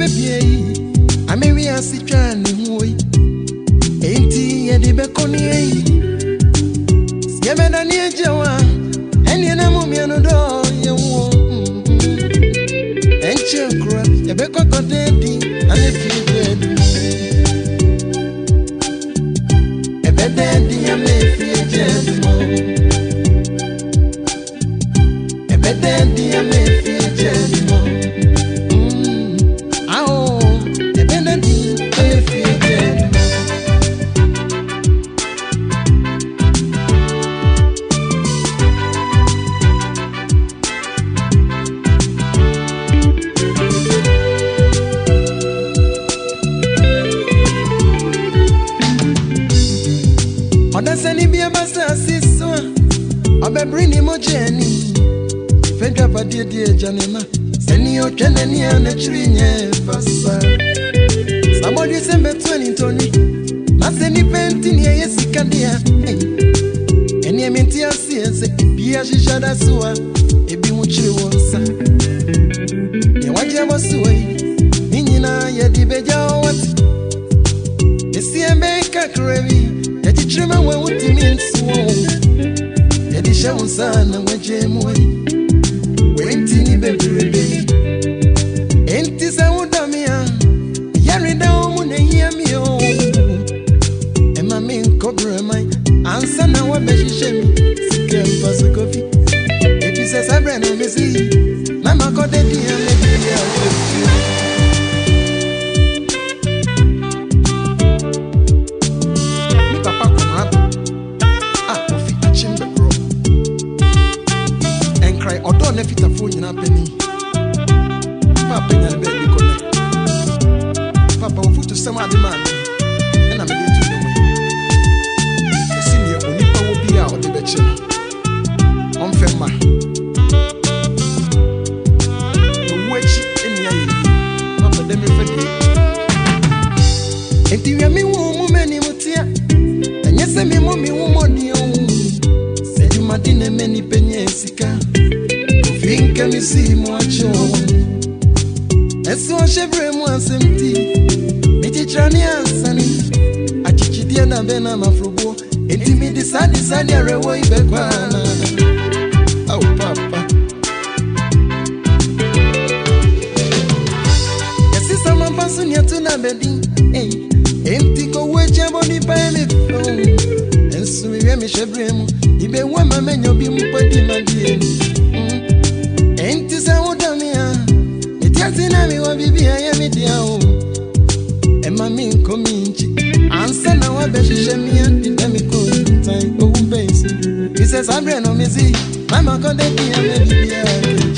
bebie yi amiri ase twa ne ho yi enti yɛde bɛkɔ ne yi yɛbɛda ne agya wa ɛneɛ na mu mmienu dɔ yɛwo mm. ɛnkyɛ nkora yɛbɛkɔ kɔdɛdi ane fii ọbẹ̀bìrì ni mo jẹ́ ẹni fẹ́jọ́ àbádíẹ̀ díẹ̀ jáde má ẹni ọ̀tẹ́ nẹni ẹnẹ́tìrì yẹn fàṣà. sàmọ́dé sẹ́mbẹ̀ tó ẹni tó ní láti ẹni pẹ́ntì ni ẹyẹ sìkà díẹ̀ ẹni ẹ̀mí tí a sì ẹ̀ sẹ́ ibi àṣìṣe adásùwà ebi wọn kiri wọn sá. hyɛ wo nsa na woagye mu ai wenti ne bebrebe yi enti sɛ wodɔ me a yareda wo mu na hia me o ɛma me nkɔbrɛ man ansa na woabɛhyehyɛ me sika mfa so kofi ɛfi sɛ saa berɛ na mesi yi na makɔda bia mɛbia eti nemeni penye sika kufinka misimu acho esiwashe vremu asemti michichirani asani achichitia nabe na mafuruguo enti midisadisadi arewo ibekwana au papa yasisamapasuni atunabedi hey. enti kowe jabo nipaemifo ensumiwie mishebremu ibe nwa mama enyo bi mkpadi ma di eni enti sa wuda mi ha eti asi na mi wa bibi ha ya mi di ha o ema mi nko mi nchi ansa na wa bɛ hyehyɛ mi a di na mi ko ntan owu bɛ nsi isɛ sabre no mi si mama kɔ de bi ha mi di bi ha.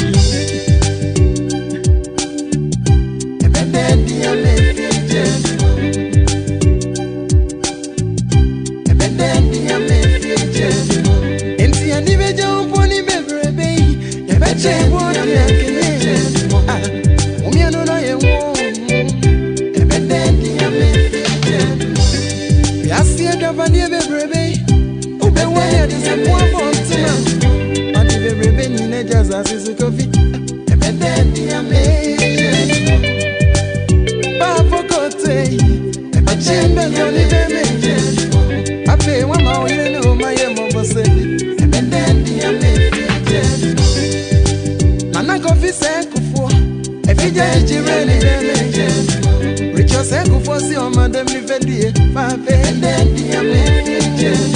ẹkún abọ̀ntìmá ọdún bèbèrè bẹ́ẹ̀ ní nàìjà sàṣìṣe kọfí ẹ̀bẹ̀ tẹ́ ní àmẹ́yẹ. a fọkọ̀ tẹ yìí ẹ̀bẹ̀ tẹ́ ń bẹ̀ tán ní bẹ́ẹ̀ méje. àfẹ́ wọn máa wọ ilé náà máa yẹ mọ́ bọ́sẹ̀ ẹ̀bẹ̀ tẹ́ ní àmẹ́yẹ. màná kọfí sẹ́ẹ̀kù fún ọ ẹ̀fíjẹ́ ìjírẹ́ ní bẹ́ẹ̀